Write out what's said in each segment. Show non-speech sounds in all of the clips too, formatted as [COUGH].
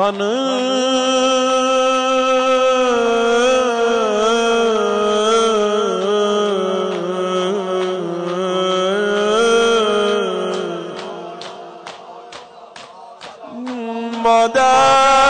خانه مادر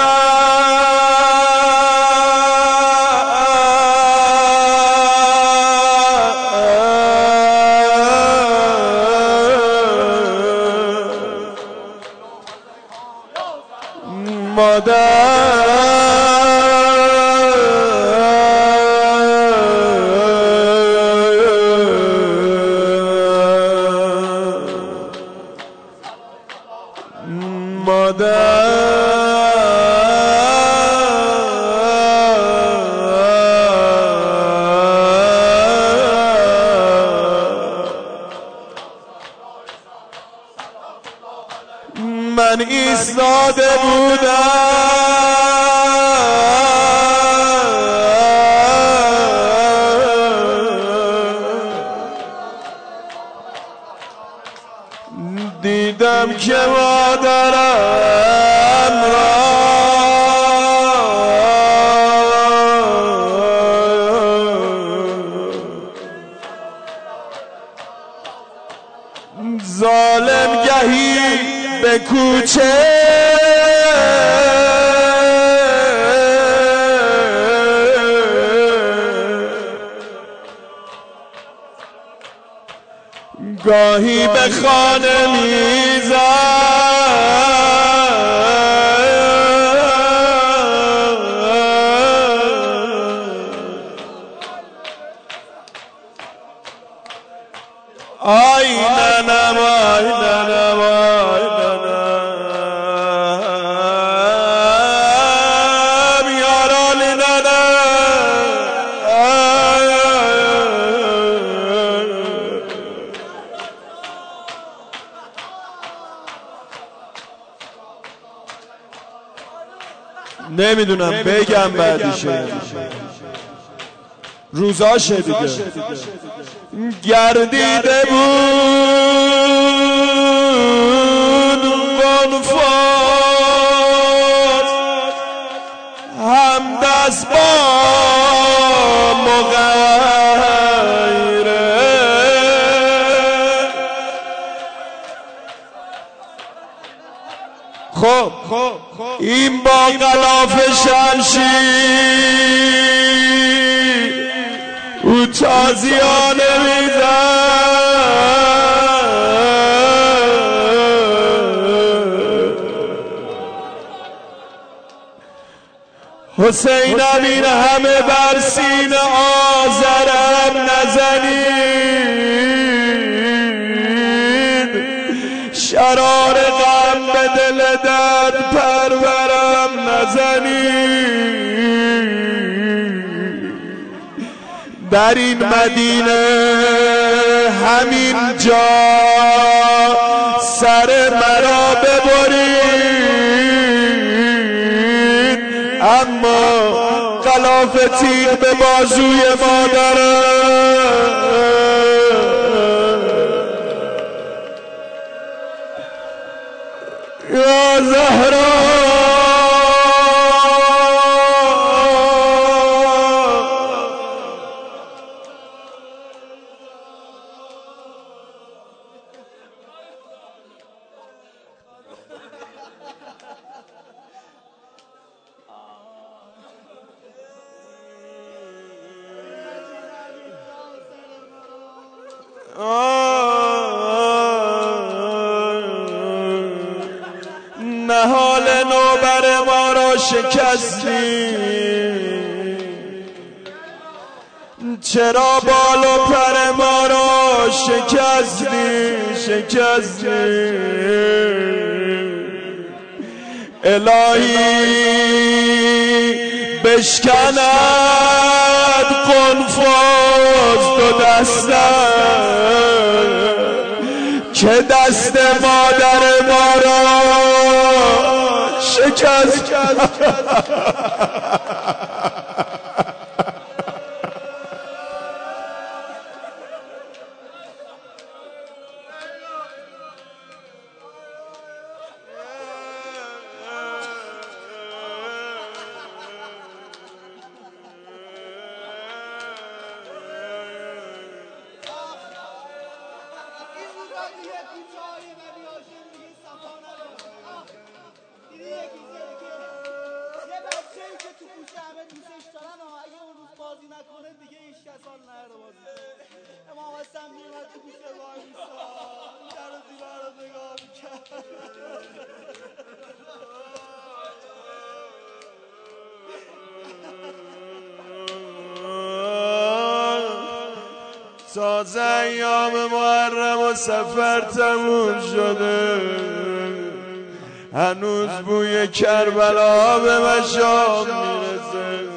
من ایستاده بودم. دیدم گاهی به خانه آی نمی‌دونم بگم بعدیشه. روزاشه دیگه. گردیده بود. غلاف شمشیر او تازیانه حسین امین همه بر سین آزرم نزنید شرار غم به دل درد پرورم نزنید در این مدینه همین جا سر مرا ببرید. اما غلاف تیر به بازوی مادرم. نهال نوبر ما را شکستی. چرا بال و پر ما را شکستی؟ شکستی. الهی بشکند قنفاز دو دستم که دست مادر ما را شکست. [LAUGHS] بازی نکنه دیگه هیچ کس حال نره بازی امام حسن میومد تو گوشه وای میسا. در دیوار رو نگاه تازه ایام محرم و سفر تموم شده. هنوز بوی کربلا به مشام می‌رسه.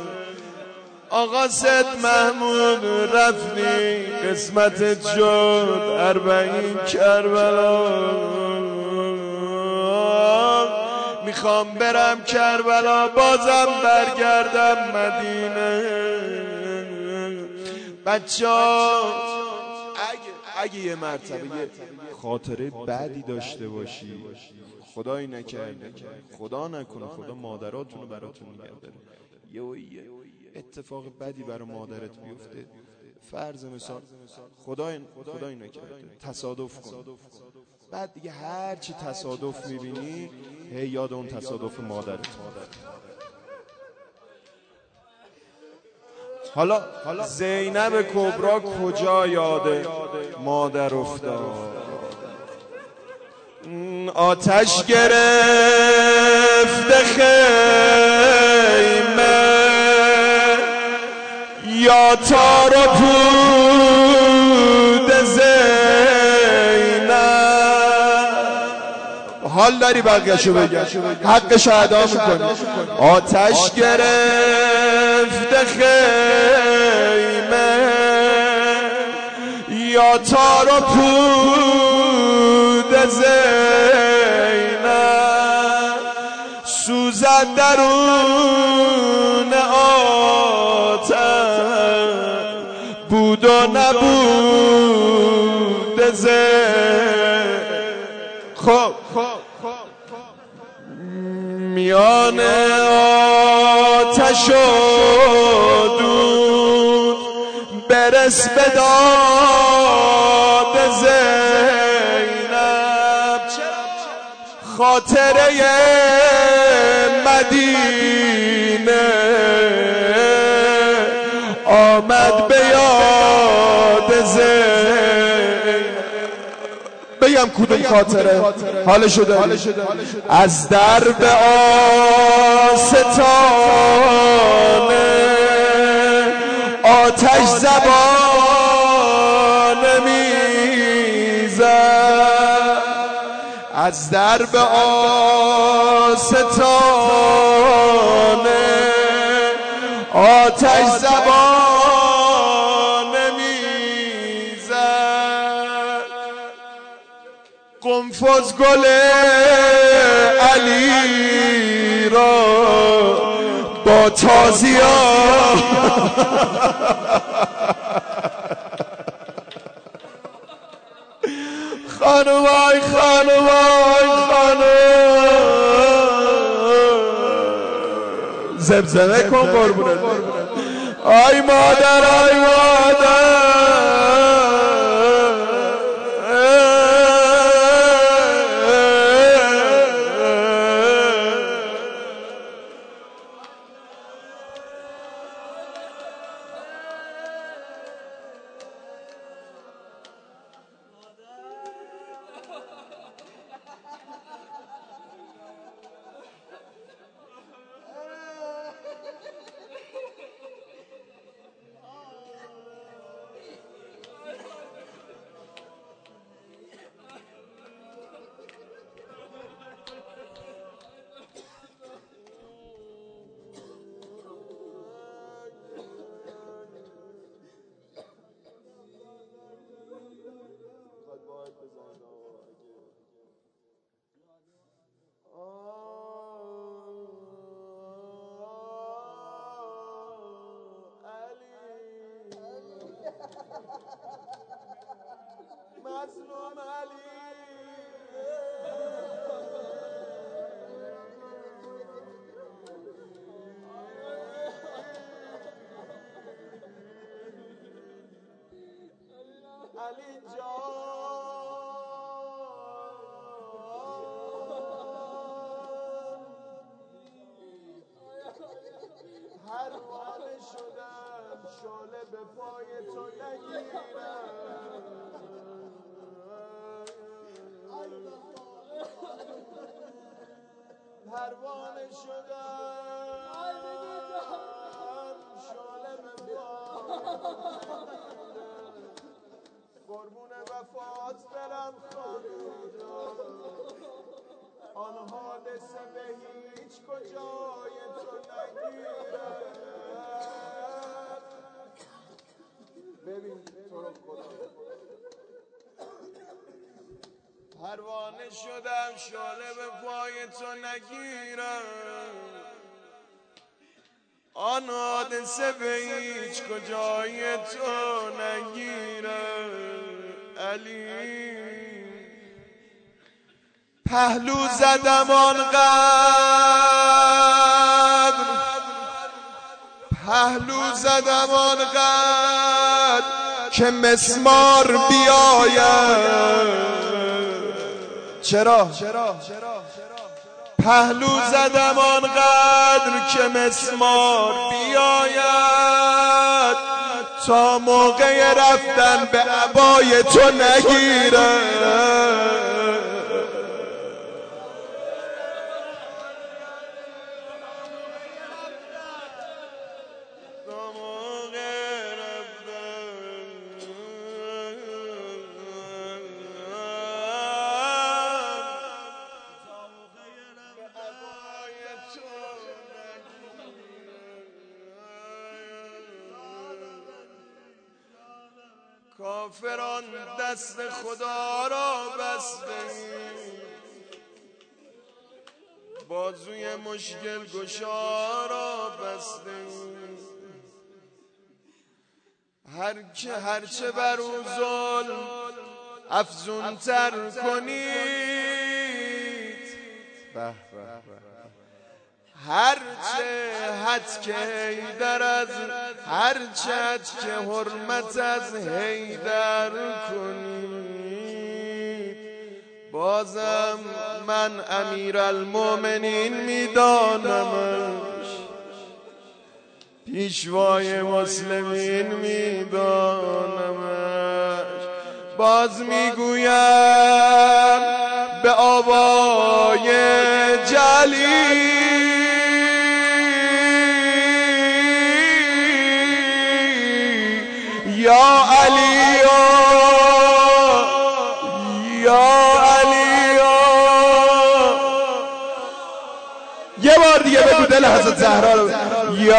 آقا سید محمود رفتی قسمتت شد اربعین کربلا. می‌خوام برم کربلا بازم برگردم مدینه. بچه اگه, اگه یه مرتبه یه خاطره بدی داشته باشی خدایی نکرده خدا نکنه خدا مادراتون رو براتون نگه داره. یه اتفاق بدی برای مادرت بیفته. فرض مثال خدای خدای نکرده تصادف کن. بعد دیگه هر چی تصادف می‌بینی هی یاد اون تصادف مادرت. حالا زینب کبرا کجا یاده مادر افتاد؟ آتش گرفته خیمه یا تار پود زینب. حال داری بقیهشو بگم حقش ادا می‌کنی. آتش گرفته خیمه. یا تار پود زینب. سوزد درون بود و نبود. خب. میان آتش و دود برس به داد زینب. خاطره مدینه آمد بگم کدوم خاطره؟ حالشو داری از درب آستانه آتش زبان می‌زد. از درب آستانه آتش زبان قنفذ گل علی را با تازیا خانوای خانوای خانم زمزمه کن قربونت. آی مادر آی مادر. علی جان هر شاله به پای تو نگیرم. پروانه شدم شاله به قربون وفات برم خانودا آن حادثه به هیچ کجای تو نگیرد. ببین تو رو خدا. پروانه شدم شاله به پای تو نگیرم. آن حادثه به هیچ کجای تو نگیرم. علی. پهلو زدم آنقدر پهلو زدم آنقدر که مسمار بیاید. چرا؟ پهلو زدم آنقدر که مسمار بیاید. تا موقع رفتن به عبای تو نگیرد کافران دست خدا را بسته. بازوی مشکل گشا را بسته. هر که هرچه بر او ظلم افزون تر کنید. به هرچه حد که هیدر از هرچه حد که حرمت از هیدر کنید. بازم من امیر المومنین میدانمش. پیشوای مسلمین میدانمش. باز می‌گویم به آبای جلی یا علی یا علی یه بار دیگه بگو دل حضرت زهرا رو. یا